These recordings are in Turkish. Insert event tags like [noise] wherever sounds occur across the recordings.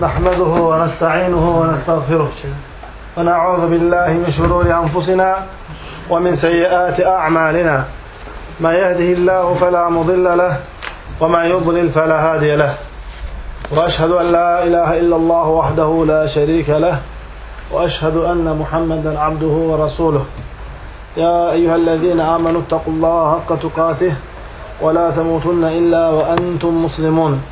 نحمده ونستعينه ونستغفره ونعوذ بالله من شرور أنفسنا ومن سيئات أعمالنا. ما يهده الله فلا مضل له وما يضلل فلا هادي له. وأشهد أن لا إله إلا الله وحده لا شريك له. وأشهد أن محمدا عبده ورسوله. يا أيها الذين آمنوا اتقوا الله حق تقاته ولا تموتن إلا وأنتم مسلمون.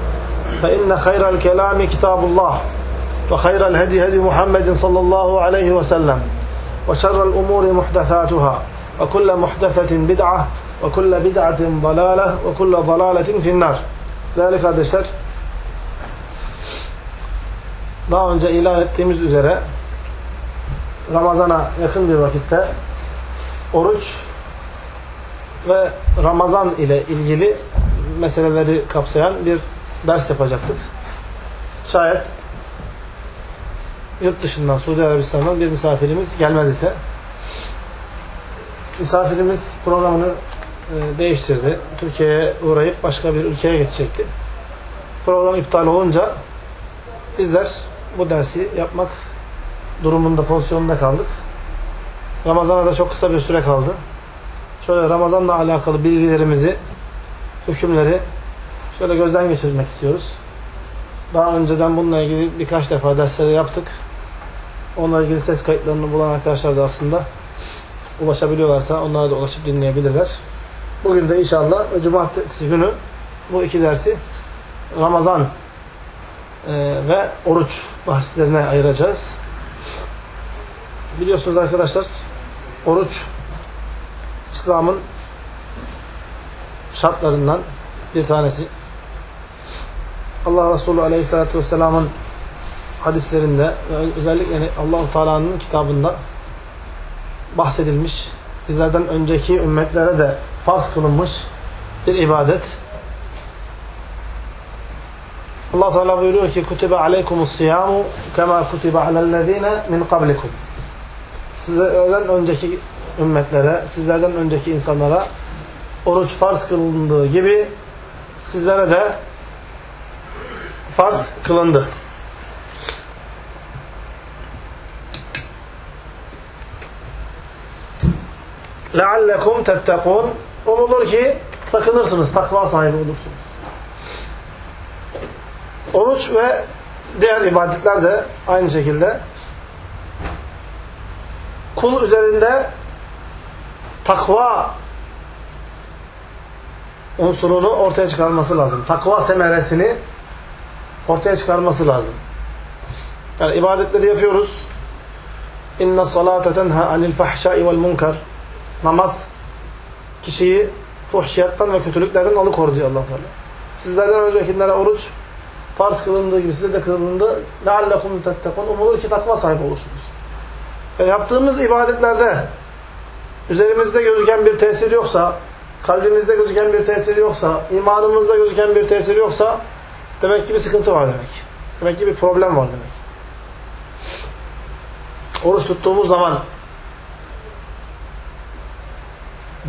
فإن خير الكلام كتاب الله وخير الهدي هدي محمد صلى الله عليه وسلم وشر الأمور محدثاتها وكل محدثة بدعة وكل بدعة ضلالة وكل ضلالة في النار ذلك arkadaşlar daha önce ilan ettiğimiz üzere Ramazan'a yakın bir vakitte oruç ve Ramazan ile ilgili meseleleri kapsayan bir ders yapacaktık. Şayet yurt dışından, Suudi Arabistan'dan bir misafirimiz gelmez ise misafirimiz programını e, değiştirdi. Türkiye'ye uğrayıp başka bir ülkeye geçecekti. Program iptal olunca bizler bu dersi yapmak durumunda, pozisyonunda kaldık. Ramazan'a da çok kısa bir süre kaldı. Şöyle Ramazan'la alakalı bilgilerimizi, hükümleri şöyle gözden geçirmek istiyoruz. Daha önceden bununla ilgili birkaç defa dersleri yaptık. Onunla ilgili ses kayıtlarını bulan arkadaşlar da aslında ulaşabiliyorlarsa onlara da ulaşıp dinleyebilirler. Bugün de inşallah cumartesi günü bu iki dersi Ramazan e, ve oruç bahislerine ayıracağız. Biliyorsunuz arkadaşlar oruç İslam'ın şartlarından bir tanesi. Allah Resulü Aleyhisselatü Vesselam'ın hadislerinde ve özellikle Allah-u Teala'nın kitabında bahsedilmiş, bizlerden önceki ümmetlere de farz kılınmış bir ibadet. Allah Teala buyuruyor ki kutibe aleykumus siyamu kema kutibe alellezine min qablikum. Sizlerden önceki ümmetlere, sizlerden önceki insanlara oruç farz kılındığı gibi sizlere de farz kılındı. لَعَلَّكُمْ تَتَّقُونَ Umulur ki sakınırsınız, takva sahibi olursunuz. Oruç ve diğer ibadetler de aynı şekilde kul üzerinde takva unsurunu ortaya çıkarması lazım. Takva semeresini ortaya çıkarması lazım. Yani ibadetleri yapıyoruz. İnne salate tenha anil fahşai vel munkar. Namaz kişiyi fuhşiyattan ve kötülüklerden alıkor diyor Allah Teala. Sizlerden öncekilere oruç farz kılındığı gibi size de kılındı. لَعَلَّكُمْ تَتَّقُونَ Umulur ki takva sahibi olursunuz. Yani yaptığımız ibadetlerde üzerimizde gözüken bir tesir yoksa, kalbimizde gözüken bir tesir yoksa, imanımızda gözüken bir tesir yoksa demek ki bir sıkıntı var demek. Demek ki bir problem var demek. Oruç tuttuğumuz zaman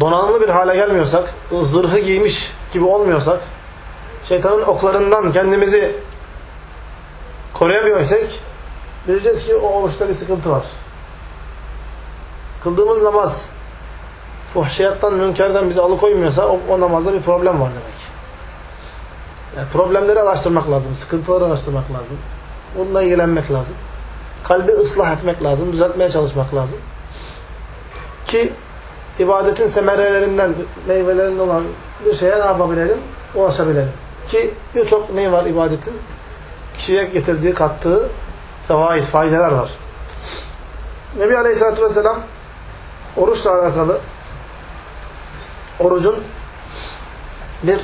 donanımlı bir hale gelmiyorsak, zırhı giymiş gibi olmuyorsak, şeytanın oklarından kendimizi koruyamıyorsak bileceğiz ki o oruçta bir sıkıntı var. Kıldığımız namaz fuhşiyattan, münkerden bizi alıkoymuyorsa o, o namazda bir problem var demek. Problemleri araştırmak lazım, sıkıntıları araştırmak lazım. Onunla ilgilenmek lazım. Kalbi ıslah etmek lazım, düzeltmeye çalışmak lazım. Ki ibadetin semerelerinden, meyvelerinden olan bir şeye ne yapabilelim? Ulaşabilelim. Ki birçok ne var ibadetin? Kişiye getirdiği, kattığı fevaid, faydeler var. Nebi Aleyhisselatü Vesselam oruçla alakalı orucun bir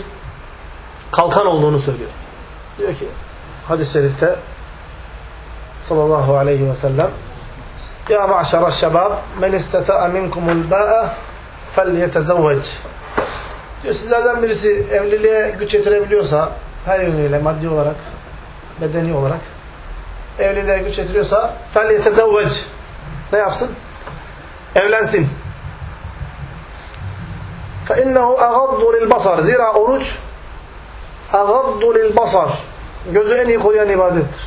kalkan olduğunu söylüyor. Diyor ki hadis-i şerifte sallallahu aleyhi ve sellem Ya ma'şara şebab men isteta'a minkumul ba'a felyetezevvec diyor sizlerden birisi evliliğe güç yetirebiliyorsa her yönüyle maddi olarak bedeni olarak evliliğe güç yetiriyorsa felyetezevvec ne yapsın? Evlensin. فَاِنَّهُ اَغَضُّ لِلْبَصَرِ Zira oruç اَغَضُّ لِلْبَصَرِ Gözü en iyi koruyan ibadettir.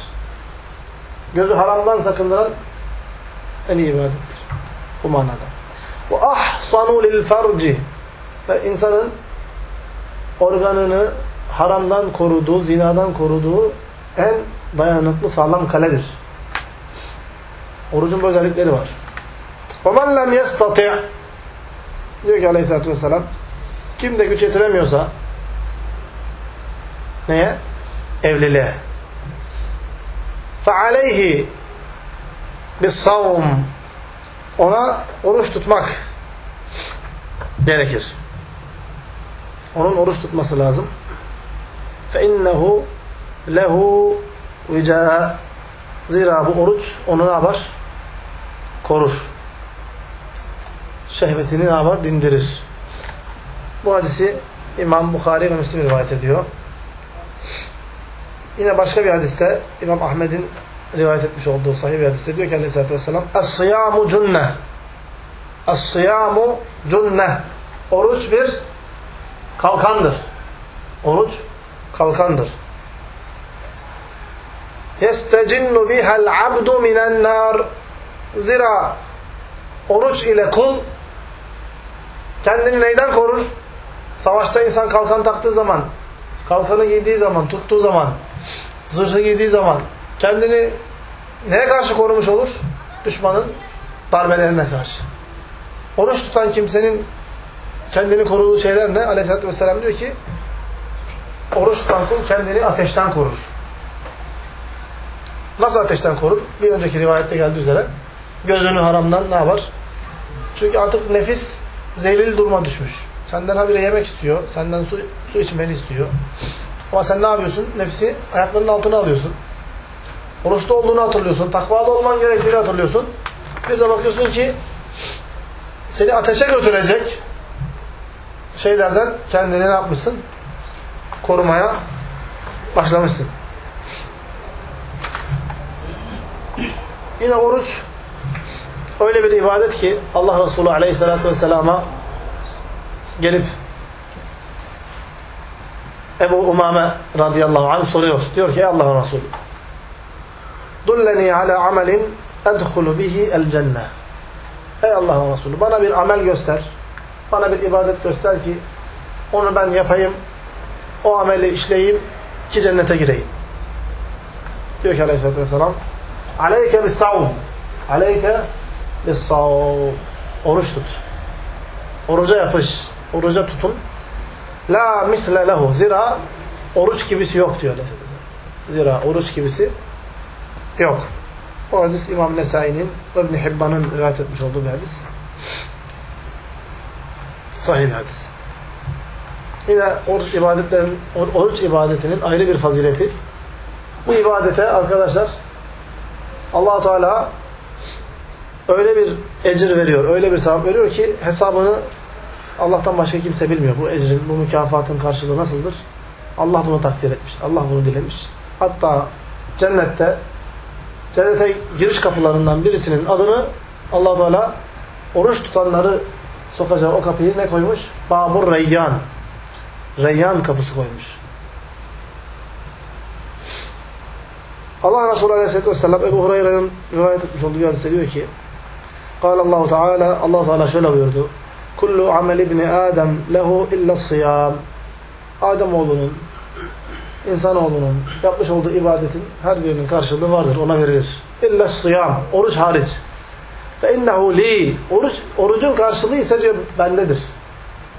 Gözü haramdan sakındıran en iyi ibadettir. Bu manada. وَاَحْصَنُ لِلْفَرْجِ Ve insanın organını haramdan koruduğu, zinadan koruduğu en dayanıklı, sağlam kaledir. Orucun bu özellikleri var. وَمَنْ لَمْ يَسْتَطِعْ Diyor ki aleyhissalatü vesselam kim de güç yetiremiyorsa neye? Evliliğe. فَعَلَيْهِ بِالصَّوْمِ Ona oruç tutmak gerekir. Onun oruç tutması lazım. فَاِنَّهُ lehu vica Zira bu oruç onu ne yapar? Korur. Şehvetini ne yapar? Dindirir. Bu hadisi İmam Bukhari ve Müslim rivayet ediyor. Yine başka bir hadiste İmam Ahmet'in rivayet etmiş olduğu sahih bir hadiste diyor ki aleyhissalatü vesselam Es-sıyamu cunne Es-sıyamu cunne Oruç bir kalkandır. Oruç kalkandır. Yestecinnu bihal abdu minen nar Zira oruç ile kul kendini neyden korur? Savaşta insan kalkan taktığı zaman, kalkanı giydiği zaman, tuttuğu zaman, zırhı giydiği zaman kendini neye karşı korumuş olur? Düşmanın darbelerine karşı. Oruç tutan kimsenin kendini koruduğu şeyler ne? Aleyhisselatü Vesselam diyor ki oruç tutan kul kendini ateşten korur. Nasıl ateşten korur? Bir önceki rivayette geldiği üzere gözünü haramdan ne yapar? Çünkü artık nefis zelil duruma düşmüş. Senden habire yemek istiyor. Senden su, su içmeni istiyor. Ama sen ne yapıyorsun? Nefsi ayaklarının altına alıyorsun. Oruçta olduğunu hatırlıyorsun. Takvalı olman gerektiğini hatırlıyorsun. Bir de bakıyorsun ki seni ateşe götürecek şeylerden kendini ne yapmışsın? Korumaya başlamışsın. Yine oruç öyle bir ibadet ki Allah Resulü Aleyhisselatü Vesselam'a gelip Ebu Umame radıyallahu anh soruyor. Diyor ki ey Allah'ın Resulü Dulleni ala amelin edhulu bihi el cenne Ey Allah'ın Resulü bana bir amel göster. Bana bir ibadet göster ki onu ben yapayım. O ameli işleyeyim ki cennete gireyim. Diyor ki aleyhissalatü vesselam Aleyke bis savun. Aleyke bis savun. Oruç tut. Oruca yapış. Oruca tutun. La misle lehu. Zira oruç gibisi yok diyor. Zira oruç gibisi yok. O hadis İmam Nesai'nin İbn Hibban'ın rivayet etmiş olduğu bir hadis. Sahih hadis. Yine oruç ibadetlerin oruç ibadetinin ayrı bir fazileti. Bu ibadete arkadaşlar allah Teala öyle bir ecir veriyor, öyle bir sevap veriyor ki hesabını Allah'tan başka kimse bilmiyor. Bu ecrin, bu mükafatın karşılığı nasıldır? Allah bunu takdir etmiş. Allah bunu dilemiş. Hatta cennette cennete giriş kapılarından birisinin adını allah Teala oruç tutanları sokacağı o kapıyı ne koymuş? Babur Reyyan. Reyyan kapısı koymuş. Allah Resulü Aleyhisselatü Vesselam Ebu Hureyre'nin rivayet etmiş olduğu hadise diyor ki Allahu Teala Allah Teala şöyle buyurdu. Kullu amel ibni Adem lehu illa sıyam. Ademoğlunun, insanoğlunun yapmış olduğu ibadetin her birinin karşılığı vardır, ona verilir. İlla sıyam, oruç hariç. Fe innehu li. Oruç, orucun karşılığı ise diyor bendedir.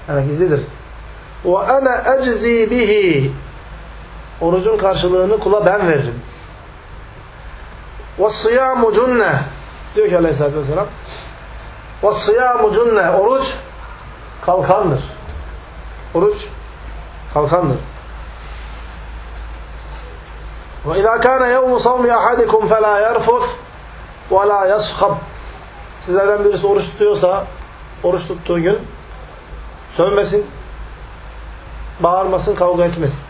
Yani gizlidir. Ve ana eczi bihi. Orucun karşılığını kula ben veririm. Ve sıyamu cunne. Diyor ki aleyhissalatü vesselam. Ve sıyamu cunne. Oruç kalkandır. Oruç kalkandır. وَاِذَا كَانَ يَوْمُ صَوْمِ أَحَدِكُمْ فَلَا يَرْفُثْ وَلَا يَصْخَبْ Sizlerden birisi oruç tutuyorsa, oruç tuttuğu gün sövmesin, bağırmasın, kavga etmesin.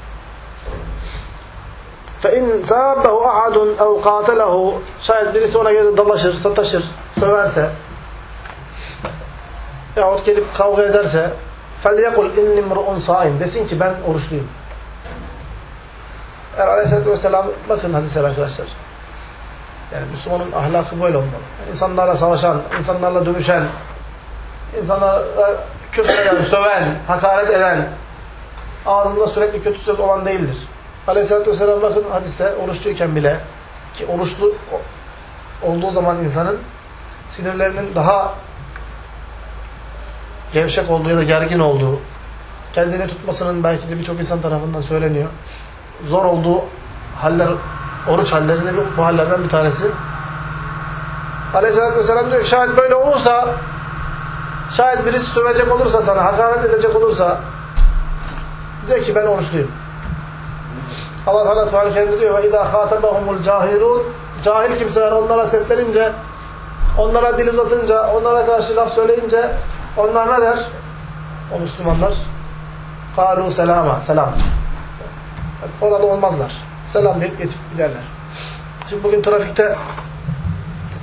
فَاِنْ سَابَّهُ اَحَدٌ اَوْ قَاتَلَهُ Şayet birisi ona göre dalaşır, sataşır, söverse yahut gelip kavga ederse فَلْيَقُلْ اِنِّ مْرُؤُنْ صَائِمْ Desin ki ben oruçluyum. Yani Aleyhisselatü Vesselam bakın hadisler arkadaşlar. Yani Müslümanın ahlakı böyle olmalı. İnsanlarla savaşan, insanlarla dövüşen, insanlara küfreden, söven, [coughs] hakaret eden, ağzında sürekli kötü söz olan değildir. Aleyhisselatü Vesselam bakın hadiste oruçluyken bile ki oruçlu olduğu zaman insanın sinirlerinin daha gevşek olduğu ya da gergin olduğu, kendini tutmasının belki de birçok insan tarafından söyleniyor. Zor olduğu haller, oruç halleri de bu hallerden bir tanesi. Aleyhisselatü Vesselam diyor şayet böyle olursa şayet birisi sövecek olursa sana, hakaret edecek olursa de ki ben oruçluyum. Allah Teala Kur'an-ı diyor ve izâ khâtabahumul cahilûn cahil kimseler onlara seslenince onlara dil uzatınca onlara karşı laf söyleyince onlar ne der? O Müslümanlar kâlû selâma selam. Yani orada olmazlar. Selam deyip geçip giderler. Şimdi bugün trafikte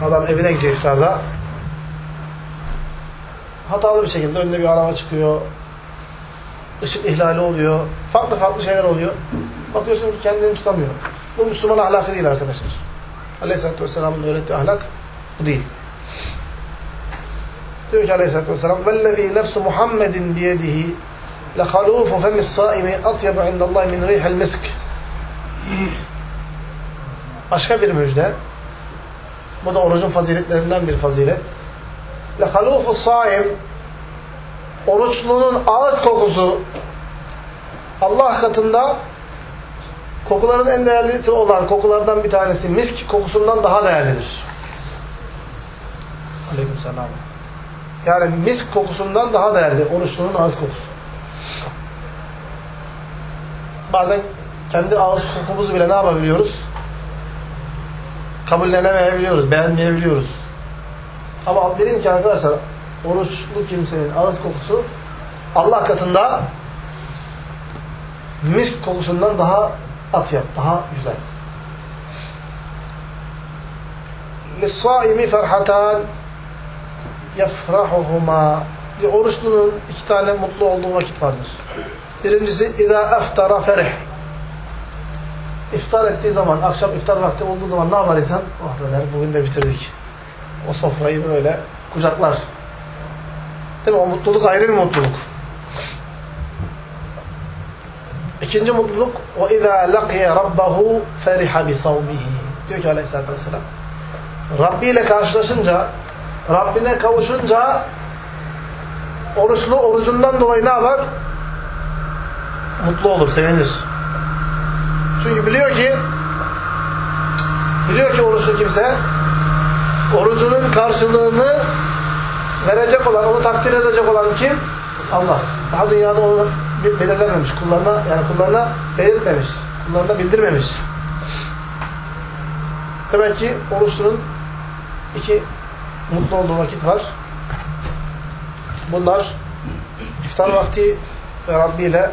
adam evine gidiyor iftarda. Hatalı bir şekilde önüne bir araba çıkıyor. Işık ihlali oluyor. Farklı farklı şeyler oluyor. Bakıyorsun ki kendini tutamıyor. Bu Müslüman ahlakı değil arkadaşlar. Aleyhisselatü Vesselam'ın öğrettiği ahlak bu değil. Diyor ki Aleyhisselatü Vesselam وَالَّذ۪ي نَفْسُ مُحَمَّدٍ بِيَدِهِ لَخَلُوفُ فَمِ الصَّائِمِ اَطْيَبُ عِنْدَ اللّٰهِ مِنْ رِيحَ الْمِسْكِ Başka bir müjde. Bu da orucun faziletlerinden bir fazilet. لَخَلُوفُ الصَّائِمِ Oruçlunun ağız kokusu Allah katında kokuların en değerlisi olan kokulardan bir tanesi misk kokusundan daha değerlidir. Aleykümselam. Yani misk kokusundan daha değerli oruçlunun ağız kokusu. Bazen kendi ağız kokumuzu bile ne yapabiliyoruz? Kabullenemeyebiliyoruz, beğenmeyebiliyoruz. Ama bilin ki arkadaşlar oruçlu kimsenin ağız kokusu Allah katında misk kokusundan daha atyap, daha güzel. لِلصَّائِمِ فَرْحَتَانِ يَفْرَحُهُمَا Bir oruçlunun iki tane mutlu olduğu vakit vardır. Birincisi اِذَا اَفْتَرَ فَرِحْ İftar ettiği zaman, akşam iftar vakti olduğu zaman ne yapar insan? Oh be der, bugün de bitirdik. O sofrayı böyle kucaklar. Değil mi? O mutluluk ayrı bir mutluluk. İkinci mutluluk وَاِذَا لَقِيَ رَبَّهُ فَرِحَ بِصَوْمِهِ Diyor ki aleyhissalatü vesselam Rabbi ile karşılaşınca Rabbine kavuşunca oruçlu orucundan dolayı ne yapar? Mutlu olur, sevinir. Çünkü biliyor ki biliyor ki oruçlu kimse orucunun karşılığını verecek olan, onu takdir edecek olan kim? Allah. Daha dünyada onu belirlememiş. Kullarına, yani kullarına belirtmemiş. Kullarına bildirmemiş. Demek ki oruçlunun iki mutlu olduğu vakit var. Bunlar iftar vakti ve Rabbi ile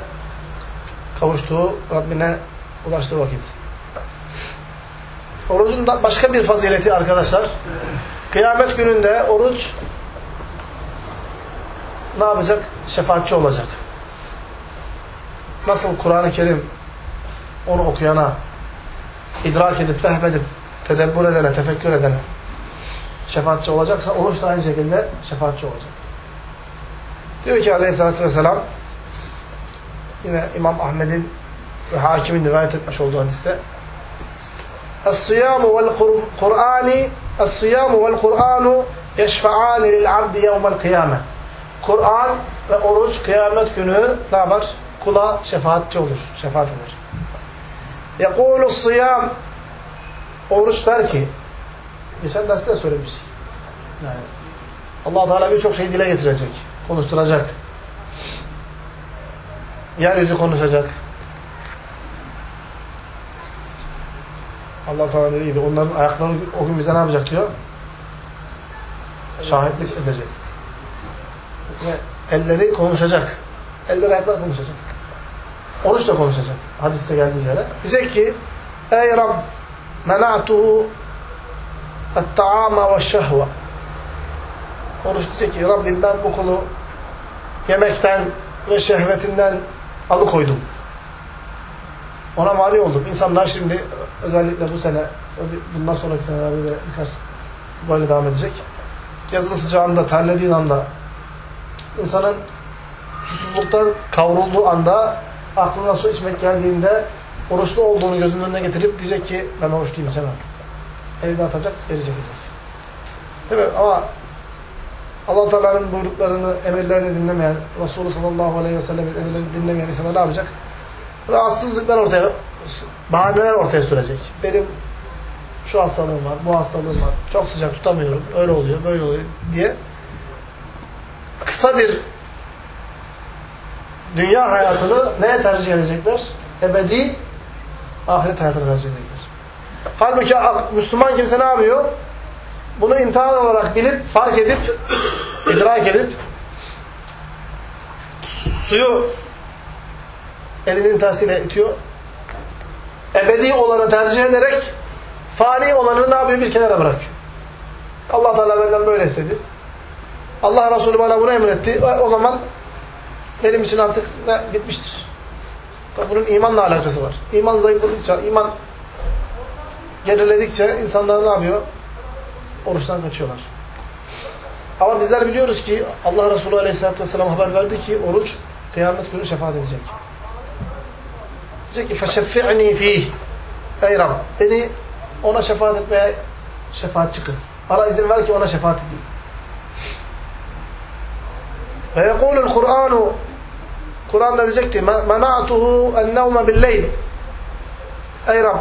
kavuştuğu, Rabbine ulaştığı vakit. Orucun da başka bir fazileti arkadaşlar. Kıyamet gününde oruç ne yapacak? Şefaatçi olacak. Nasıl Kur'an-ı Kerim onu okuyana, idrak edip, fehmedip, tedebbür edene, tefekkür edene şefaatçi olacaksa oruç da aynı şekilde şefaatçi olacak. Diyor ki aleyhissalatü vesselam yine İmam Ahmed'in ve hakimin rivayet etmiş olduğu hadiste Es-siyamu vel-Kur'ani Es-siyamu vel-Kur'anu yeşfa'ani lil-abdi yevmel kıyame Kur'an ve oruç kıyamet günü ne yapar? Kula şefaatçi olur. Şefaat eder. Yekûlu siyam Oruç der ki geçen derste de söylemiş. Yani allah Teala birçok şey dile getirecek. Konuşturacak. Yeryüzü konuşacak. Allah Teala dediği gibi onların ayakları o gün bize ne yapacak diyor? Şahitlik edecek. Ve elleri konuşacak. Eller ayaklar konuşacak. Oruç da konuşacak. Hadiste geldiği yere. Diyecek ki Ey Rab mena'tuhu et-ta'ama ve şehve Oruç diyecek ki Rabbim ben bu kulu yemekten ve şehvetinden alıkoydum. Ona mani oldum. İnsanlar şimdi özellikle bu sene bundan sonraki senelerde de birkaç böyle devam edecek. Yazın sıcağında terlediğin anda insanın susuzluktan kavrulduğu anda aklına su içmek geldiğinde oruçlu olduğunu gözünün önüne getirip diyecek ki ben oruçluyum içemem. Elini atacak, geri çekecek. Değil mi? Ama Allah Teala'nın buyruklarını, emirlerini dinlemeyen, Resulü sallallahu aleyhi ve sellem'in emirlerini dinlemeyen insanlar ne yapacak? Rahatsızlıklar ortaya, bahaneler ortaya sürecek. Benim şu hastalığım var, bu hastalığım var, çok sıcak tutamıyorum, öyle oluyor, böyle oluyor diye kısa bir dünya hayatını neye tercih edecekler? Ebedi ahiret hayatını tercih edecekler. Halbuki Müslüman kimse ne yapıyor? Bunu imtihan olarak bilip, fark edip, [coughs] idrak edip suyu elinin tersiyle itiyor. Ebedi olanı tercih ederek fani olanı ne yapıyor? Bir kenara bırakıyor. Allah Teala benden böyle istedi. Allah Resulü bana bunu emretti. O zaman benim için artık ne, bitmiştir. Bunun imanla alakası var. İman zayıfladıkça, iman geriledikçe insanlar ne yapıyor? Oruçtan kaçıyorlar. Ama bizler biliyoruz ki Allah Resulü Aleyhisselatü Vesselam haber verdi ki oruç kıyamet günü şefaat edecek. Diyecek ki فَشَفِّعْنِي ف۪يهِ Ey Rab beni ona şefaat etmeye şefaat çıkın. Bana izin ver ki ona şefaat edeyim. Ve yekulul Kur'anu Kur'an da diyecekti mena'tuhu ennevme billeyl Ey Rab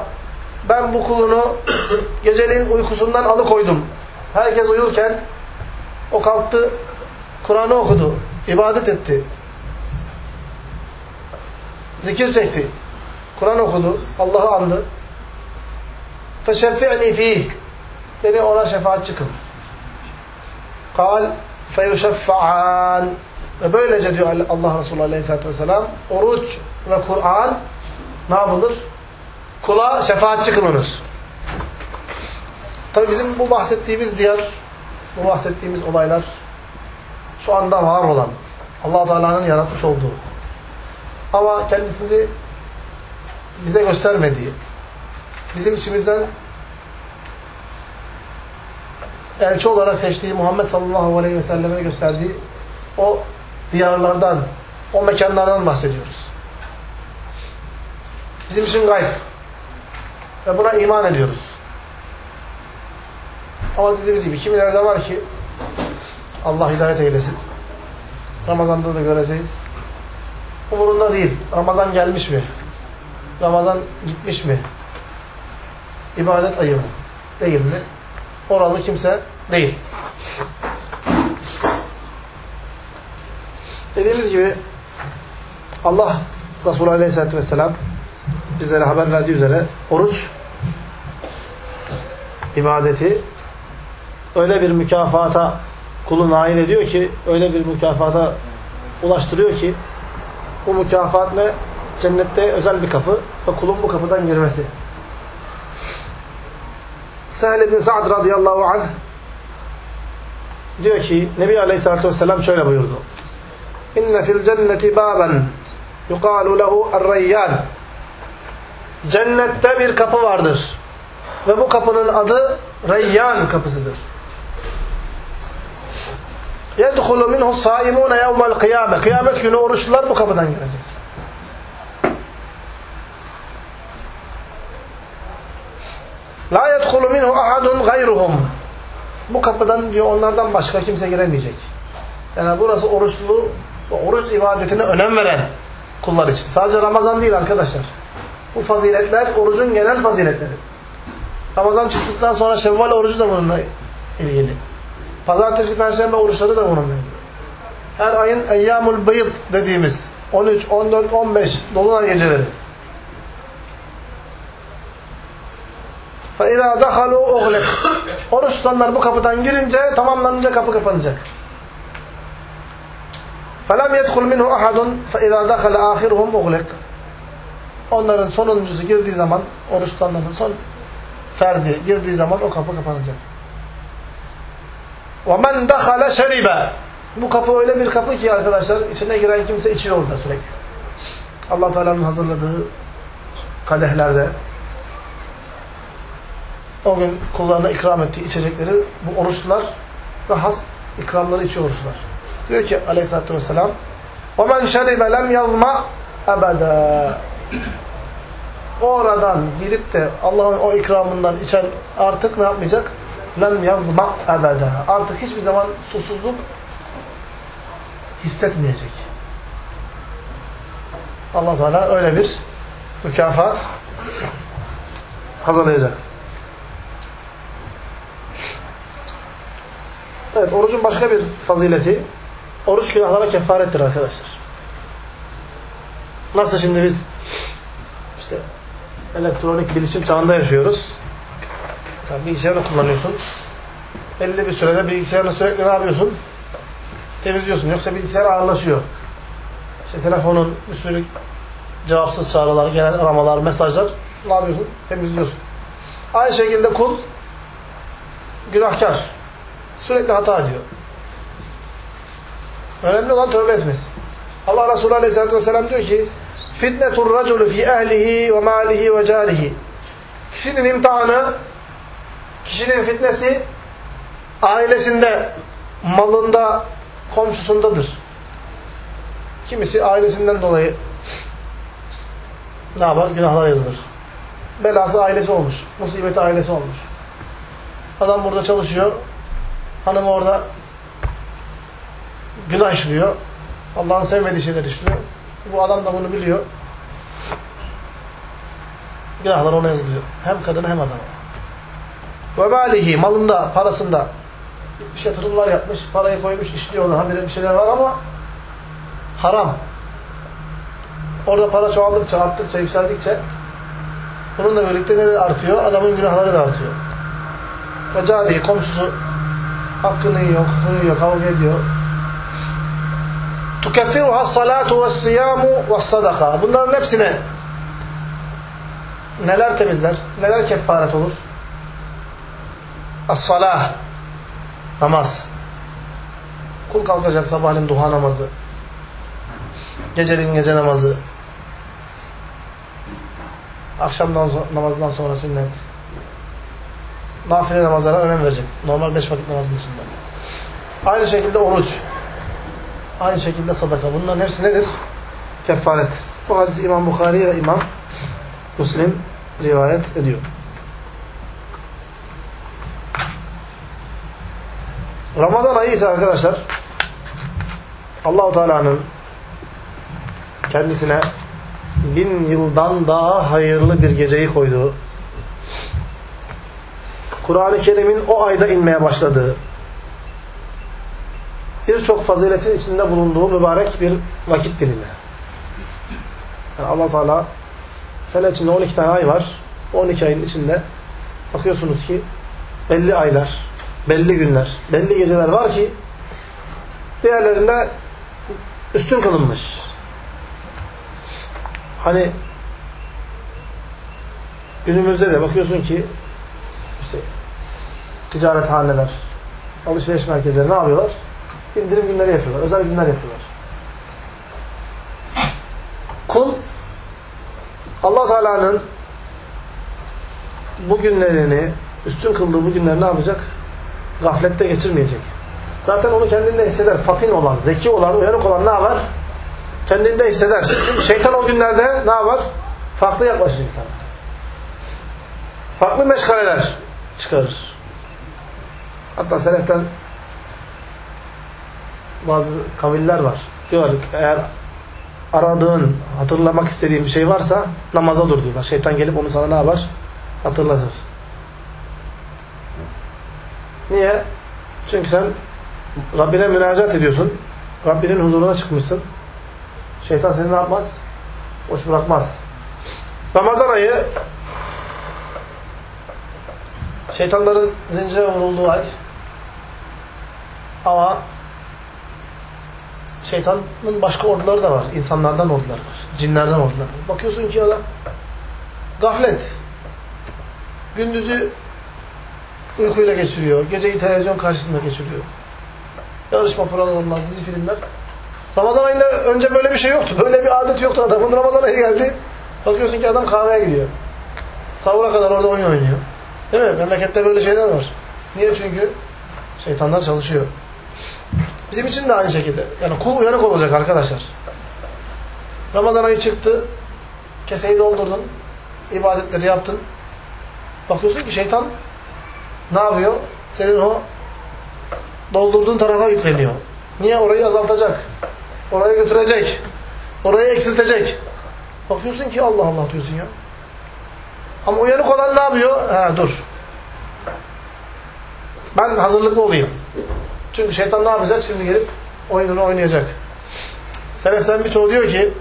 ben bu kulunu [coughs] geceliğin uykusundan alıkoydum. Herkes uyurken o kalktı Kur'an'ı okudu. ibadet etti. Zikir çekti. Kur'an okudu. Allah'ı andı. فَشَفِّعْنِي ف۪يهِ Beni ona şefaat çıkın. قال فَيُشَفَّعَانِ Ve böylece diyor Allah Resulü Aleyhisselatü Vesselam oruç ve Kur'an ne yapılır? Kula şefaatçi kılınır. Tabi bizim bu bahsettiğimiz diğer bu bahsettiğimiz olaylar şu anda var olan allah Teala'nın yaratmış olduğu ama kendisini bize göstermediği bizim içimizden elçi olarak seçtiği Muhammed sallallahu aleyhi ve selleme gösterdiği o diyarlardan, o mekanlardan bahsediyoruz. Bizim için gayb. Ve buna iman ediyoruz. Ama dediğimiz gibi kimilerde var ki Allah hidayet eylesin. Ramazan'da da göreceğiz. Umurunda değil. Ramazan gelmiş mi? Ramazan gitmiş mi? İbadet ayı mı? Değil mi? Oralı kimse değil. Dediğimiz gibi Allah Resulü Aleyhisselatü Vesselam bizlere haber verdiği üzere oruç ibadeti öyle bir mükafata kulu nail ediyor ki öyle bir mükafata ulaştırıyor ki bu mükafat ne? Cennette özel bir kapı ve kulun bu kapıdan girmesi. Sehl bin Sa'd radıyallahu anh diyor ki Nebi Aleyhisselatü Vesselam şöyle buyurdu. İnne fil cenneti baben yukalu lehu er-reyyan Cennette bir kapı vardır. Ve bu kapının adı Reyyan kapısıdır. يَدْخُلُ مِنْهُ الصَّائِمُونَ يَوْمَ الْقِيَامَةِ Kıyamet günü oruçlular bu kapıdan gelecek. لَا يَدْخُلُ مِنْهُ أَحَدٌ غَيْرُهُمْ Bu kapıdan diyor onlardan başka kimse giremeyecek. Yani burası oruçlu, oruç ibadetine önem veren kullar için. Sadece Ramazan değil arkadaşlar. Bu faziletler orucun genel faziletleri. Ramazan çıktıktan sonra Şevval orucu da bununla ilgili. Pazartesi, Perşembe oruçları da bununla ilgili. Her ayın Eyyamul Beyt dediğimiz 13, 14, 15 Dolunay geceleri. فَاِذَا دَخَلُوا اُغْلِقْ Oruç tutanlar bu kapıdan girince, tamamlanınca kapı kapanacak. فَلَمْ يَدْخُلْ مِنْهُ أَحَدٌ فَاِذَا دَخَلَ آخِرُهُمْ اُغْلِقْ Onların sonuncusu girdiği zaman, oruç tutanların son ferdi girdiği zaman o kapı kapanacak. وَمَنْ دَخَلَ شَرِبَ Bu kapı öyle bir kapı ki arkadaşlar, içine giren kimse içiyor orada sürekli. allah Teala'nın hazırladığı kadehlerde o gün kullarına ikram ettiği içecekleri bu oruçlular has ikramları içiyor oruçlular. Diyor ki aleyhissalatü vesselam وَمَنْ شَرِبَ لَمْ يَظْمَ اَبَدًا Oradan girip de Allah'ın o ikramından içen artık ne yapmayacak? lem yazma ebeda. Artık hiçbir zaman susuzluk hissetmeyecek. Allah Teala öyle bir mükafat hazırlayacak. Evet, orucun başka bir fazileti oruç günahlara kefarettir arkadaşlar. Nasıl şimdi biz işte elektronik bilişim çağında yaşıyoruz. Sen bilgisayarı kullanıyorsun. Belli bir sürede bilgisayarını sürekli ne yapıyorsun? Temizliyorsun. Yoksa bilgisayar ağırlaşıyor. İşte telefonun bir sürü cevapsız çağrılar, genel aramalar, mesajlar ne yapıyorsun? Temizliyorsun. Aynı şekilde kul günahkar. Sürekli hata ediyor. Önemli olan tövbe etmesi. Allah Resulü Aleyhisselatü Vesselam diyor ki fitnetur raculu fi ehlihi ve malihi ve carihi kişinin imtihanı kişinin fitnesi ailesinde, malında, komşusundadır. Kimisi ailesinden dolayı ne yapar? Günahlar yazılır. Belası ailesi olmuş. Musibeti ailesi olmuş. Adam burada çalışıyor. Hanım orada günah işliyor. Allah'ın sevmediği şeyler işliyor. Bu adam da bunu biliyor. Günahlar ona yazılıyor. Hem kadına hem adama. Ve malihi, malında, parasında bir şey yatırımlar yapmış, parayı koymuş, işliyor ona, habire bir şeyler var ama haram. Orada para çoğaldıkça, arttıkça, yükseldikçe bununla birlikte ne artıyor? Adamın günahları da artıyor. Ve cadi, komşusu hakkını yiyor, hakkını yiyor, kavga ediyor. Tukeffiruha salatu ve siyamu ve sadaka. Bunların hepsine neler temizler, neler kefaret olur? As-salah. Namaz. Kul kalkacak sabahleyin duha namazı. Geceliğin gece namazı. Akşamdan namazdan sonra sünnet. Nafile namazlara önem verecek. Normal beş vakit namazın dışında. Aynı şekilde oruç. Aynı şekilde sadaka. Bunların hepsi nedir? Kefaret. Bu hadisi İmam Bukhari ve İmam Müslim rivayet ediyor. Ramazan ayı ise arkadaşlar Allahu Teala'nın kendisine bin yıldan daha hayırlı bir geceyi koyduğu Kur'an-ı Kerim'in o ayda inmeye başladığı birçok faziletin içinde bulunduğu mübarek bir vakit dilimi. Yani allah Teala sene içinde 12 tane ay var. 12 ayın içinde bakıyorsunuz ki belli aylar, belli günler, belli geceler var ki diğerlerinde üstün kılınmış. Hani günümüzde de bakıyorsun ki işte ticarethaneler, alışveriş merkezleri ne yapıyorlar? İndirim günleri yapıyorlar, özel günler yapıyorlar. Kul Allah Teala'nın bu günlerini, üstün kıldığı bu günleri ne yapacak? Gaflette geçirmeyecek. Zaten onu kendinde hisseder. Fatin olan, zeki olan, uyanık olan ne yapar? Kendinde hisseder. Çünkü şeytan o günlerde ne yapar? Farklı yaklaşır insan. Farklı meşgaleler çıkarır. Hatta seleften bazı kaviller var. Diyorlar eğer aradığın, hatırlamak istediğin bir şey varsa namaza dur diyorlar. Şeytan gelip onu sana ne yapar? Hatırlatır. Niye? Çünkü sen Rabbine münacat ediyorsun. Rabbinin huzuruna çıkmışsın. Şeytan seni ne yapmaz? Boş bırakmaz. Ramazan ayı Şeytanların zincire vurulduğu ay. Ama şeytanın başka orduları da var. İnsanlardan ordular var. Cinlerden ordular var. Bakıyorsun ki adam gaflet. Gündüzü uykuyla geçiriyor. Geceyi televizyon karşısında geçiriyor. Yarışma programları, dizi filmler. Ramazan ayında önce böyle bir şey yoktu. Böyle bir adet yoktu adamın. Ramazan ayı geldi. Bakıyorsun ki adam kahveye gidiyor. Sahura kadar orada oyun oynuyor. Değil mi? Memlekette böyle şeyler var. Niye? Çünkü şeytanlar çalışıyor. Bizim için de aynı şekilde. Yani kul uyanık olacak arkadaşlar. Ramazan ayı çıktı. Keseyi doldurdun. ibadetleri yaptın. Bakıyorsun ki şeytan ne yapıyor? Senin o doldurduğun tarafa yükleniyor. Niye? Orayı azaltacak. Oraya götürecek. Orayı eksiltecek. Bakıyorsun ki Allah Allah diyorsun ya. Ama uyanık olan ne yapıyor? He dur. Ben hazırlıklı olayım. Çünkü şeytan ne yapacak? Şimdi gelip oyununu oynayacak. Seleften birçoğu diyor ki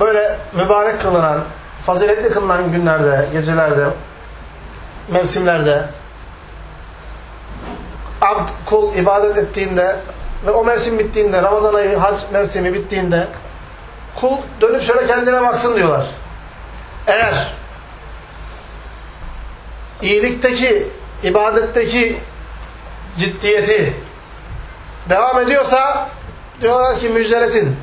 böyle mübarek kılınan, faziletli kılınan günlerde, gecelerde, mevsimlerde abd, kul ibadet ettiğinde ve o mevsim bittiğinde, Ramazan ayı hac mevsimi bittiğinde kul dönüp şöyle kendine baksın diyorlar. Eğer iyilikteki, ibadetteki ciddiyeti devam ediyorsa diyorlar ki müjdelesin.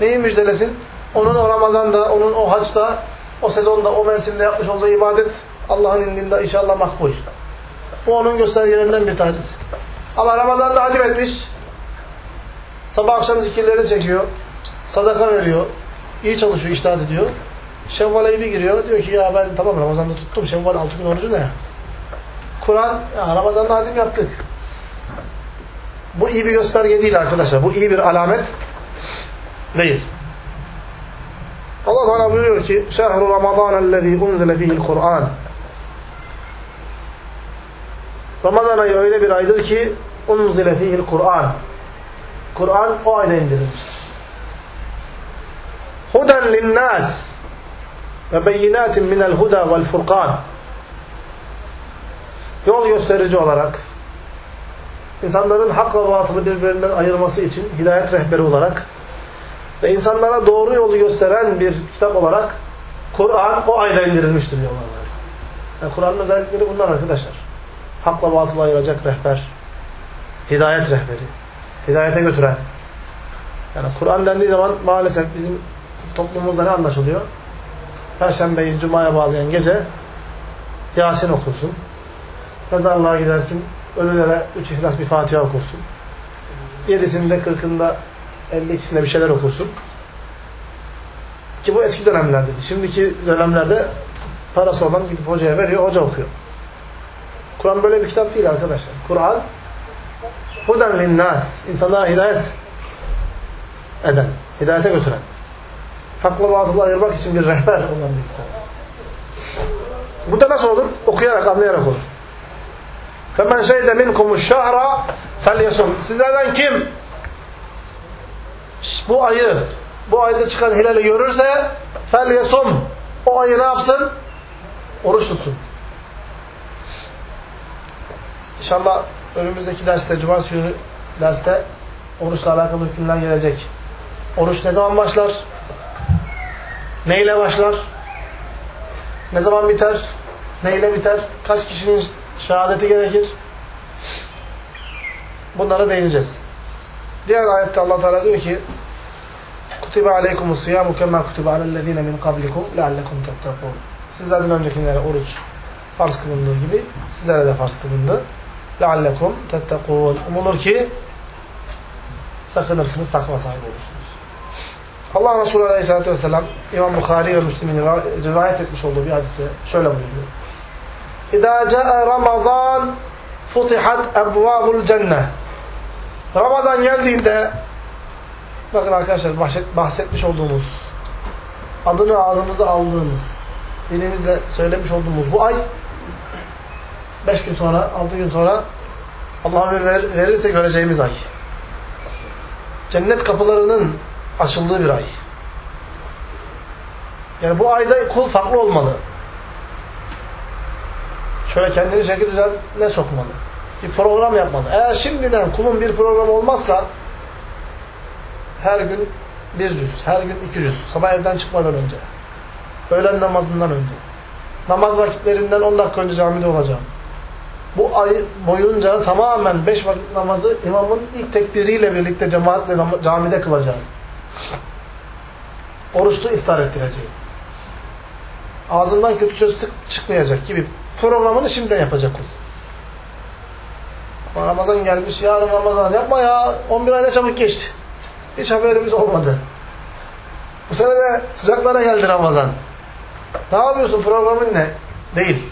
Neyi müjdelesin? Onun o Ramazan'da, onun o haçta, o sezonda, o mevsimde yapmış olduğu ibadet Allah'ın indinde inşallah makbul. Bu onun göstergelerinden bir tanesi. Ama Ramazan'da hatim etmiş, sabah akşam zikirleri çekiyor, sadaka veriyor, iyi çalışıyor, iştahat ediyor. Şevval ayı bir giriyor, diyor ki ya ben tamam Ramazan'da tuttum, Şevval 6 gün orucu ne? Kur'an, Ramazan'da hatim yaptık. Bu iyi bir gösterge değil arkadaşlar. Bu iyi bir alamet değil. Allah Teala buyuruyor ki şehru ramazan ellezî unzile fihil Kur'an Ramazan ayı öyle bir aydır ki unzile fihil Kur'an Kur'an o ayda indirilmiş. Huden linnâs ve beyinâtin minel huda vel furkan yol gösterici olarak insanların hakla batılı birbirinden ayırması için hidayet rehberi olarak ve insanlara doğru yolu gösteren bir kitap olarak Kur'an o ayda indirilmiştir diyorlar. Yani Kur'an'ın özellikleri bunlar arkadaşlar. Hakla batılı ayıracak rehber, hidayet rehberi, hidayete götüren. Yani Kur'an dendiği zaman maalesef bizim toplumumuzda ne anlaşılıyor? Perşembeyi Cuma'ya bağlayan gece Yasin okursun. Mezarlığa gidersin. Ölülere üç ihlas bir Fatiha okursun. Yedisinde, kırkında, elli ikisinde bir şeyler okursun. Ki bu eski dönemlerdeydi. Şimdiki dönemlerde parası olan gidip hocaya veriyor, hoca okuyor. Kur'an böyle bir kitap değil arkadaşlar. Kur'an huden linnas. İnsanlara hidayet eden, hidayete götüren. Hakla batılı ayırmak için bir rehber olan bir kitap. Bu da nasıl olur? Okuyarak, anlayarak olur. فَمَنْ شَيْدَ مِنْكُمُ الشَّهْرَ فَلْيَسُمْ Sizlerden kim bu ayı, bu ayda çıkan hilali görürse فَلْيَسُمْ O ayı ne yapsın? Oruç tutsun. İnşallah önümüzdeki derste, cumartesi günü derste oruçla alakalı hükümler gelecek. Oruç ne zaman başlar? Neyle başlar? Ne zaman biter? Neyle biter? Kaç kişinin şehadeti gerekir? Bunlara değineceğiz. Diğer ayette Allah Teala diyor ki Kutibe aleykumus siyamu kema kutibe alellezine min kablikum leallekum tettekûn. Sizlerden öncekilere oruç farz kılındığı gibi sizlere de farz kılındı. Leallekum tettekûn. Umulur ki sakınırsınız, takva sahibi olursunuz. Allah Resulü Aleyhisselatü Vesselam İmam Bukhari ve Müslim'in rivayet etmiş olduğu bir hadise şöyle buyuruyor. İzâ câe Ramazan futihat ebvâbul cenneh. Ramazan geldiğinde bakın arkadaşlar bahsetmiş olduğumuz adını ağzımıza aldığımız dilimizle söylemiş olduğumuz bu ay 5 gün sonra 6 gün sonra Allah verirse göreceğimiz ay. Cennet kapılarının açıldığı bir ay. Yani bu ayda kul farklı olmalı. Şöyle kendini şekil düzenine sokmalı. Bir program yapmalı. Eğer şimdiden kulun bir programı olmazsa her gün bir cüz, her gün iki cüz. Sabah evden çıkmadan önce. Öğlen namazından önce. Namaz vakitlerinden 10 dakika önce camide olacağım. Bu ay boyunca tamamen 5 vakit namazı imamın ilk tekbiriyle birlikte cemaatle camide kılacağım. Oruçlu iftar ettireceğim. Ağzından kötü söz sık çıkmayacak gibi programını şimdiden yapacak kul. Ama Ramazan gelmiş, yarın Ramazan. Yapma ya, 11 ay ne çabuk geçti. Hiç haberimiz olmadı. Bu sene de sıcaklara geldi Ramazan. Ne yapıyorsun? Programın ne? Değil.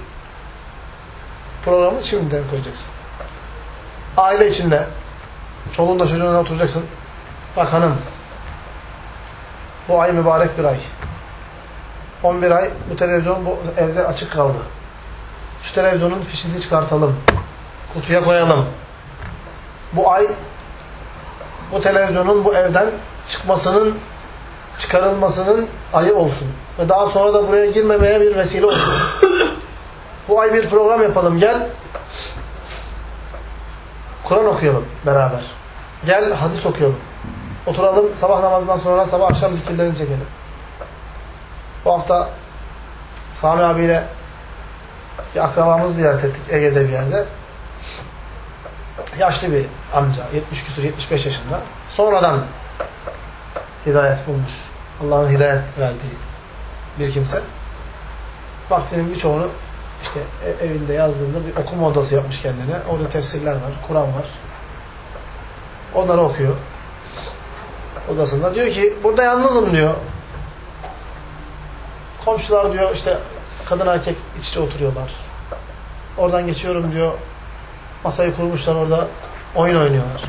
Programı şimdiden koyacaksın. Aile içinde. Çoluğunla çocuğuna oturacaksın. Bak hanım. Bu ay mübarek bir ay. 11 ay bu televizyon bu evde açık kaldı. Şu televizyonun fişini çıkartalım. Kutuya koyalım. Bu ay bu televizyonun bu evden çıkmasının çıkarılmasının ayı olsun. Ve daha sonra da buraya girmemeye bir vesile olsun. Bu ay bir program yapalım. Gel Kur'an okuyalım beraber. Gel hadis okuyalım. Oturalım sabah namazından sonra sabah akşam zikirlerini çekelim. Bu hafta Sami abiyle bir akrabamızı ziyaret ettik Ege'de bir yerde. Yaşlı bir amca. 70 küsur 75 yaşında. Sonradan hidayet bulmuş. Allah'ın hidayet verdiği bir kimse. Vaktinin birçoğunu işte e, evinde yazdığında bir okuma odası yapmış kendine. Orada tefsirler var, Kur'an var. Onları okuyor. Odasında. Diyor ki burada yalnızım diyor. Komşular diyor işte kadın erkek iç içe oturuyorlar. Oradan geçiyorum diyor. Masayı kurmuşlar orada oyun oynuyorlar.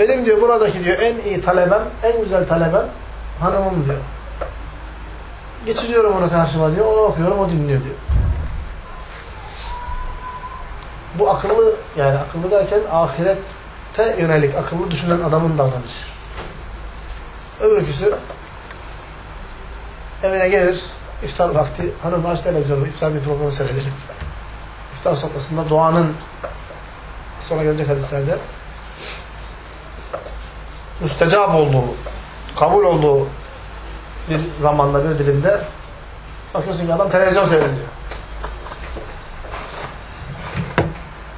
Benim diyor buradaki diyor en iyi talebem, en güzel talebem hanımım diyor. Geçiriyorum onu karşıma diyor. Onu okuyorum, o dinliyor diyor. Bu akıllı yani akıllı derken ahirette yönelik akıllı düşünen adamın davranışı. Öbürküsü evine gelir, iftar vakti, hanım aç televizyonu, iftar bir programı seyredelim. İftar sofrasında duanın sonra gelecek hadislerde müstecab olduğu, kabul olduğu bir zamanda, bir dilimde bakıyorsun ki adam televizyon seyrediyor.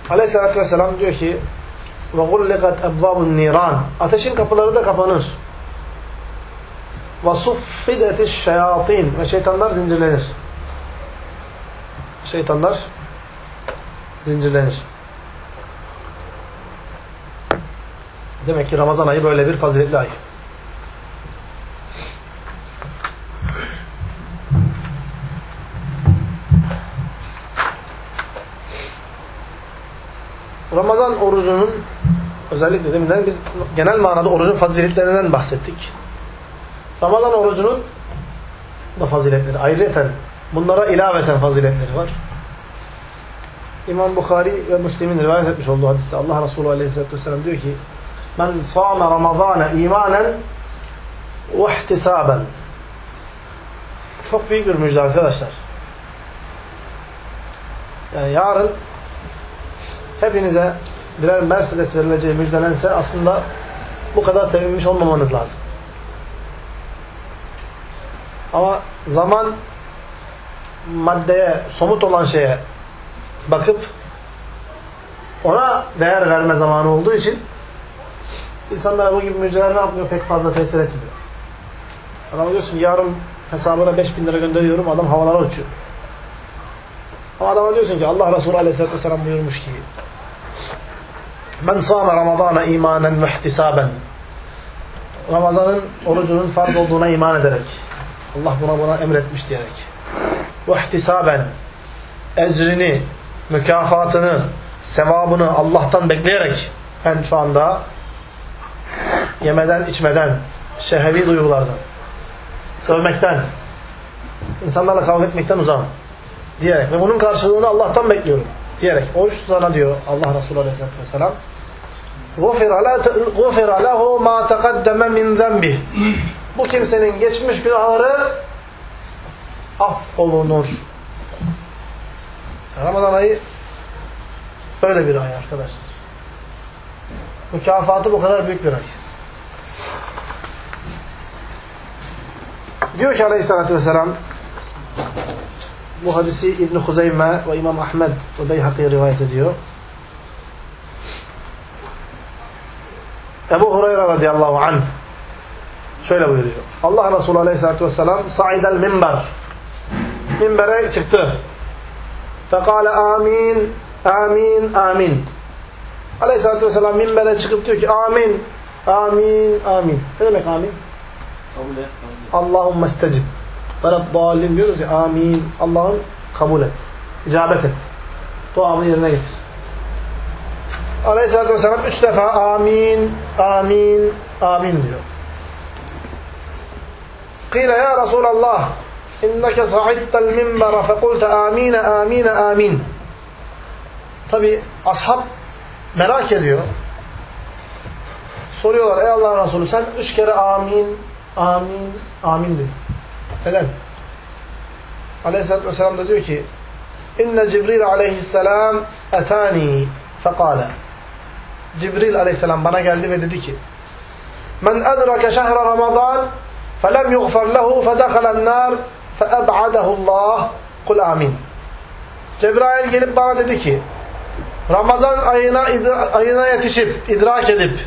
Aleyhisselatü Vesselam diyor ki وَغُلِّقَتْ اَبْوَابُ النِّيرَانِ Ateşin kapıları da kapanır. وَصُفِّدَتِ الشَّيَاطِينَ Ve şeytanlar zincirlenir. Şeytanlar zincirlenir. Demek ki Ramazan ayı böyle bir faziletli ay. Ramazan orucunun özellikle deminden biz genel manada orucun faziletlerinden bahsettik. Ramazan orucunun da faziletleri ayrıyeten bunlara ilaveten faziletleri var. İmam Bukhari ve Müslim'in rivayet etmiş olduğu hadiste Allah Resulü Aleyhisselatü Vesselam diyor ki Men sâme Ramazâne imanen ve ihtisâben Çok büyük bir müjde arkadaşlar. Yani yarın hepinize birer Mercedes verileceği müjdelense aslında bu kadar sevinmiş olmamanız lazım. Ama zaman maddeye, somut olan şeye bakıp ona değer verme zamanı olduğu için insanlara bu gibi müjdeler ne yapmıyor? Pek fazla tesir etmiyor. Adam diyorsun yarın hesabına 5000 lira gönderiyorum adam havalara uçuyor. Ama adama diyorsun ki Allah Resulü Aleyhisselatü Vesselam buyurmuş ki Men sâme Ramazâne imanen ve ihtisâben Ramazan'ın orucunun farz olduğuna iman ederek Allah buna buna emretmiş diyerek ve ihtisaben ecrini, mükafatını, sevabını Allah'tan bekleyerek ben şu anda yemeden, içmeden, şehvi duygulardan, sövmekten, insanlarla kavga etmekten uzağım diyerek ve bunun karşılığını Allah'tan bekliyorum diyerek oruç tutana diyor Allah Resulü Aleyhisselatü Vesselam غُفِرَ لَهُ مَا تَقَدَّمَ مِنْ ذَنْبِهِ bu kimsenin geçmiş günahları affolunur. Ramazan ayı öyle bir ay arkadaşlar. Mükafatı bu kadar büyük bir ay. Diyor ki aleyhissalatü vesselam bu hadisi İbn-i Huzeyme ve İmam Ahmed ve Beyhaki rivayet ediyor. Ebu Hureyre radıyallahu anh şöyle buyuruyor. Allah Resulü aleyhissalatü vesselam sa'idel minber minbere çıktı. Fekale amin, amin, amin. Aleyhissalatü vesselam minbere çıkıp diyor ki amin, amin, amin. Ne demek amin? Kabul et. Allahümme istecib. Veleddallin diyoruz ya amin. Allah'ım kabul et. İcabet et. Duamı yerine getir. Aleyhisselatü Vesselam üç defa amin, amin, amin diyor. Kile ya Resulallah inneke sa'idtel minbera fekulte amine amine amin. Tabi ashab merak ediyor. Soruyorlar ey Allah'ın Resulü sen üç kere amin, amin, amin dedin. Neden? Aleyhisselatü Vesselam da diyor ki İnne Cibril aleyhisselam etani fekale Cibril aleyhisselam bana geldi ve dedi ki Men edrake şehre Ramazan felem yughfar lehu fedehalen nar feeb'adehu Allah kul amin Cebrail gelip bana dedi ki Ramazan ayına ayına yetişip idrak edip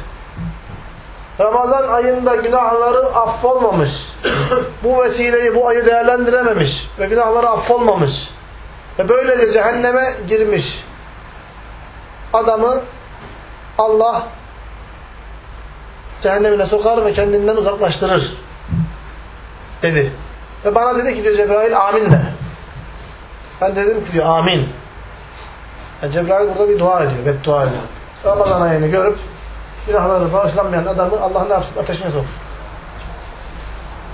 Ramazan ayında günahları affolmamış. bu vesileyi, bu ayı değerlendirememiş ve günahları affolmamış. Ve böylece cehenneme girmiş. Adamı Allah cehennemine sokar ve kendinden uzaklaştırır. Dedi. Ve bana dedi ki diyor Cebrail amin de. Ben dedim ki diyor amin. Yani Cebrail burada bir dua ediyor, beddua ediyor. Ramazan ayını görüp günahları bağışlanmayan adamı Allah ne yapsın? Ateşine soksun.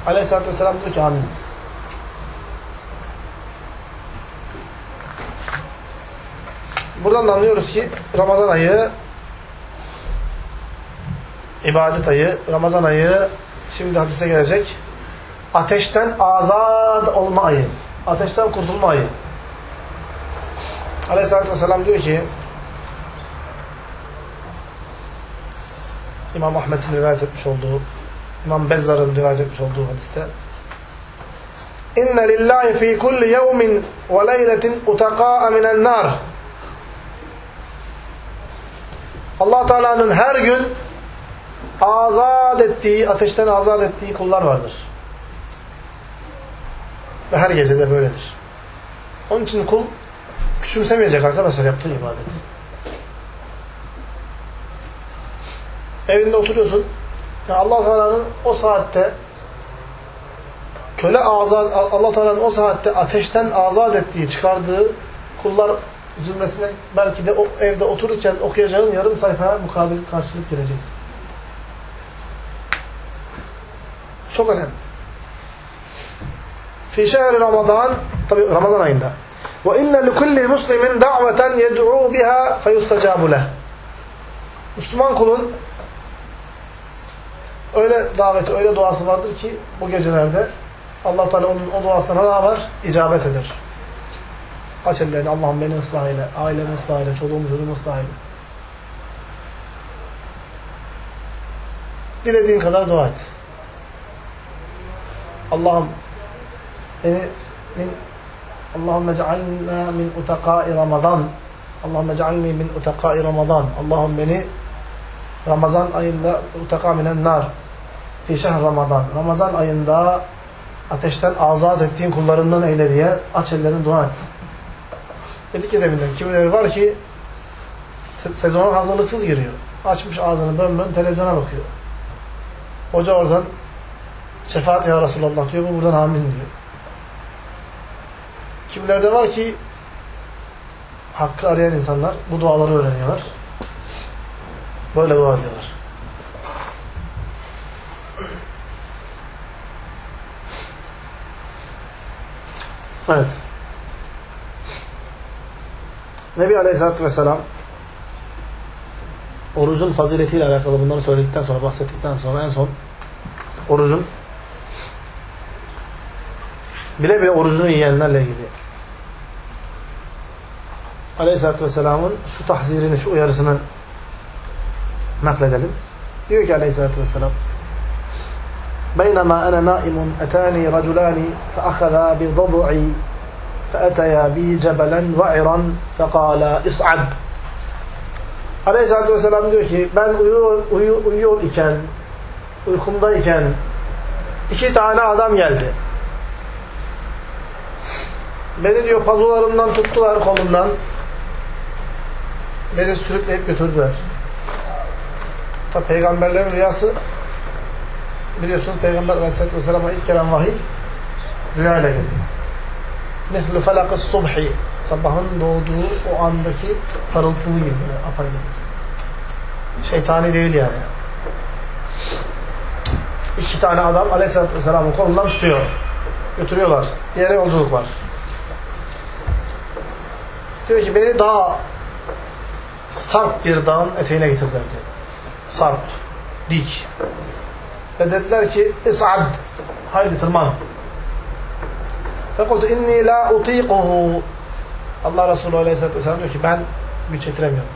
Aleyhisselatü Vesselam diyor ki amin. Buradan da anlıyoruz ki Ramazan ayı ibadet ayı, Ramazan ayı şimdi hadise gelecek ateşten azad olma ayı. Ateşten kurtulma ayı. Aleyhisselatü Vesselam diyor ki İmam Ahmet'in rivayet etmiş olduğu, İmam Bezzar'ın rivayet etmiş olduğu hadiste İnne lillahi fi kulli yevmin ve leyletin utaqa'a minen nar allah Teala'nın her gün azat ettiği, ateşten azat ettiği kullar vardır. Ve her gece de böyledir. Onun için kul küçümsemeyecek arkadaşlar yaptığı ibadet. Evinde oturuyorsun. Yani Allah Teala'nın o saatte köle azat Allah Teala'nın o saatte ateşten azat ettiği, çıkardığı kullar zümresine belki de o evde otururken okuyacağın yarım sayfaya mukabil karşılık vereceksin. Çok önemli. Fi şehri Ramazan, tabi Ramazan ayında. Ve inne likulli muslimin da'veten yed'u biha feyustacabu leh. Müslüman kulun öyle daveti, öyle duası vardır ki bu gecelerde Allah Teala onun o duasına ne yapar? İcabet eder. Aç ellerini Allah'ım beni ıslah eyle, ailemi ıslah eyle, çoluğumu çocuğumu ıslah eyle. Dilediğin kadar dua et. Allah'ım beni min Allahümme cealna min utakai Ramazan Allahümme cealni min utakai Ramazan Allah'ım beni Ramazan ayında utaka minen nar fi şehr Ramazan Ramazan ayında ateşten azat ettiğin kullarından eyle diye aç ellerini dua et. Dedik ya deminden kimileri var ki sezona hazırlıksız giriyor. Açmış ağzını bön bön televizyona bakıyor. Hoca oradan şefaat ya Resulallah diyor. Bu buradan amin diyor. Kimilerde var ki hakkı arayan insanlar bu duaları öğreniyorlar. Böyle dua ediyorlar. Evet. Nebi Aleyhisselatü Vesselam orucun faziletiyle alakalı bunları söyledikten sonra, bahsettikten sonra en son orucun bile bile orucunu yiyenlerle ilgili Aleyhisselatü Vesselam'ın şu tahzirini, şu uyarısını nakledelim. Diyor ki Aleyhisselatü Vesselam بينما أنا نائم أتاني رجلان فأخذا بضبعي فأتيا بي جبلا وعرا فقال اصعد Aleyhisselatü Vesselam diyor ki ben uyuyor, uyu, uyuyor iken uykumdayken iki tane adam geldi. Beni diyor pazularımdan tuttular kolumdan. Beni sürükleyip götürdüler. Tabi peygamberlerin rüyası biliyorsunuz Peygamber Aleyhisselatü Vesselam'a ilk gelen vahiy rüyayla geliyor. Mithlu felakı subhi sabahın doğduğu o andaki parıltılı gibi böyle apaydın. Şeytani değil yani. İki tane adam Aleyhisselatü Vesselam'ın kolundan tutuyor. Götürüyorlar. Yere yolculuk var. Diyor ki beni daha sarp bir dağın eteğine getirdiler diyor. Sarp. Dik. Ve dediler ki is'ad. Haydi tırman. Fekultu inni la utiquhu. Allah Resulü Aleyhisselatü Vesselam diyor ki ben güç yetiremiyorum.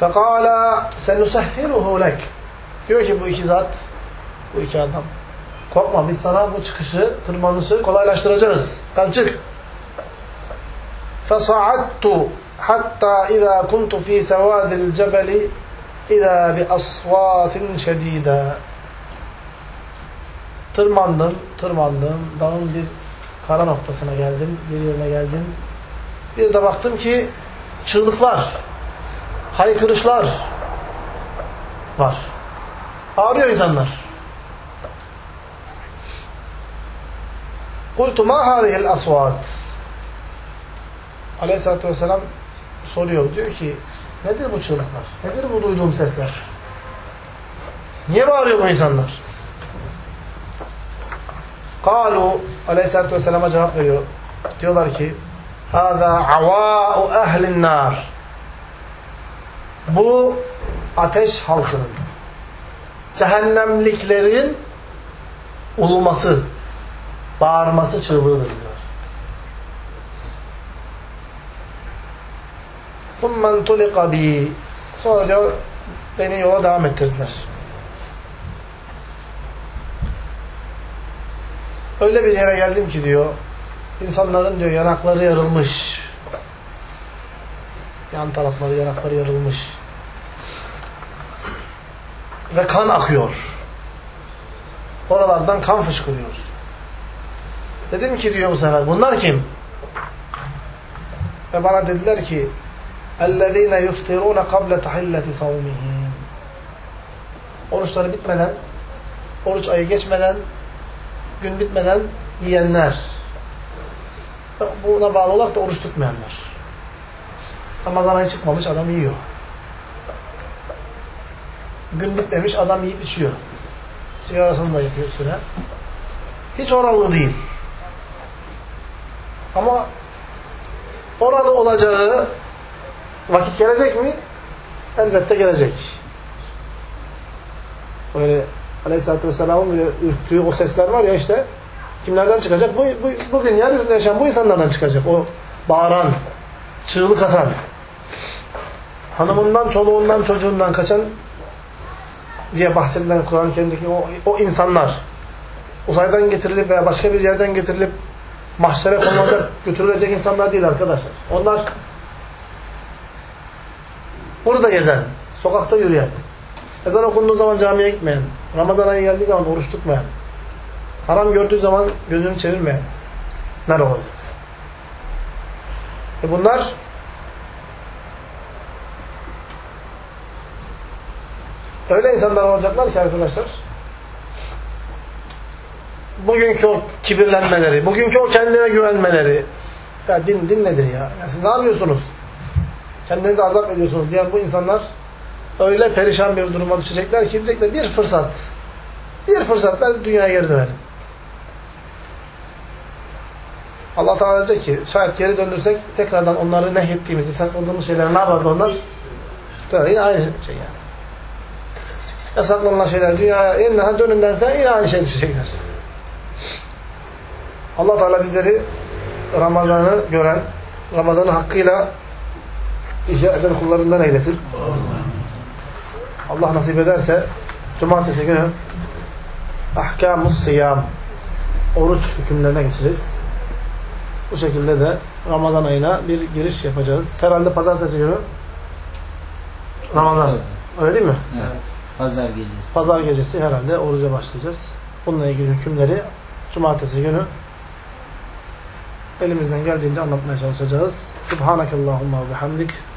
Fekala senusehhiruhu lek. Diyor ki bu iki zat, bu iki adam. Korkma biz sana bu çıkışı, tırmanışı kolaylaştıracağız. Sen çık. فَصَعَدْتُ حَتَّى اِذَا كُنْتُ ف۪ي سَوَادِ الْجَبَلِ اِذَا بِأَصْوَاتٍ شَد۪يدًا Tırmandım, tırmandım. Dağın bir kara noktasına geldim, bir yerine geldim. Bir de baktım ki çığlıklar, haykırışlar var. Ağrıyor insanlar. Kultu ma hâzihil asvat. Aleyhisselatü Vesselam soruyor. Diyor ki nedir bu çığlıklar? Nedir bu duyduğum sesler? Niye bağırıyor bu insanlar? Kalu Aleyhisselatü Vesselam'a cevap veriyor. Diyorlar ki Hâzâ avâ'u ehlin. Bu ateş halkının cehennemliklerin uluması, bağırması çığlığıdır diyor. ثُمَّ انْتُلِقَ بِي Sonra diyor beni yola devam ettirdiler. Öyle bir yere geldim ki diyor insanların diyor yanakları yarılmış. Yan tarafları yanakları yarılmış. Ve kan akıyor. Oralardan kan fışkırıyor. Dedim ki diyor bu sefer bunlar kim? Ve bana dediler ki اَلَّذ۪ينَ يُفْتِرُونَ قَبْلَ تَحِلَّةِ صَوْمِهِمْ Oruçları bitmeden, oruç ayı geçmeden, gün bitmeden yiyenler. Buna bağlı olarak da oruç tutmayanlar. Ramazan ayı çıkmamış adam yiyor. Gün bitmemiş adam yiyip içiyor. Sigarasını da yapıyor üstüne. Hiç oralı değil. Ama oralı olacağı vakit gelecek mi? Elbette gelecek. Böyle Aleyhisselatü Vesselam'ın ürktüğü o sesler var ya işte kimlerden çıkacak? Bu, bu, bugün yeryüzünde yaşayan bu insanlardan çıkacak. O bağıran, çığlık atan, hanımından, çoluğundan, çocuğundan kaçan diye bahsedilen Kur'an-ı Kerim'deki o, o insanlar uzaydan getirilip veya başka bir yerden getirilip mahşere konulacak, götürülecek insanlar değil arkadaşlar. Onlar burada gezen, sokakta yürüyen, ezan okunduğu zaman camiye gitmeyen, Ramazan ayı geldiği zaman oruç tutmayan, haram gördüğü zaman gözünü çevirmeyen ne olacak? E bunlar öyle insanlar olacaklar ki arkadaşlar bugünkü o kibirlenmeleri, bugünkü o kendine güvenmeleri ya din, din nedir ya? ya siz ne yapıyorsunuz? Kendinizi azap ediyorsunuz diyen bu insanlar öyle perişan bir duruma düşecekler ki diyecekler bir fırsat bir fırsat ver dünyaya geri dönelim. Allah Teala diyecek ki şayet geri döndürsek tekrardan onları nehyettiğimiz, yasakladığımız şeyler ne yapardı onlar? Döner. Yine aynı şey yani. Yasaklanan şeyler dünyaya yeniden dönün dense yine aynı şey düşecekler. Allah Teala bizleri Ramazan'ı gören, Ramazan'ı hakkıyla icra eden kullarından eylesin. Allah nasip ederse cumartesi günü ahkam-ı sıyam oruç hükümlerine geçeceğiz. Bu şekilde de Ramazan ayına bir giriş yapacağız. Herhalde pazartesi günü Ramazan. Öyle değil mi? Evet. Pazar gecesi. Pazar gecesi herhalde oruca başlayacağız. Bununla ilgili hükümleri cumartesi günü elimizden geldiğince anlatmaya çalışacağız. Subhanakallahumma ve bihamdik.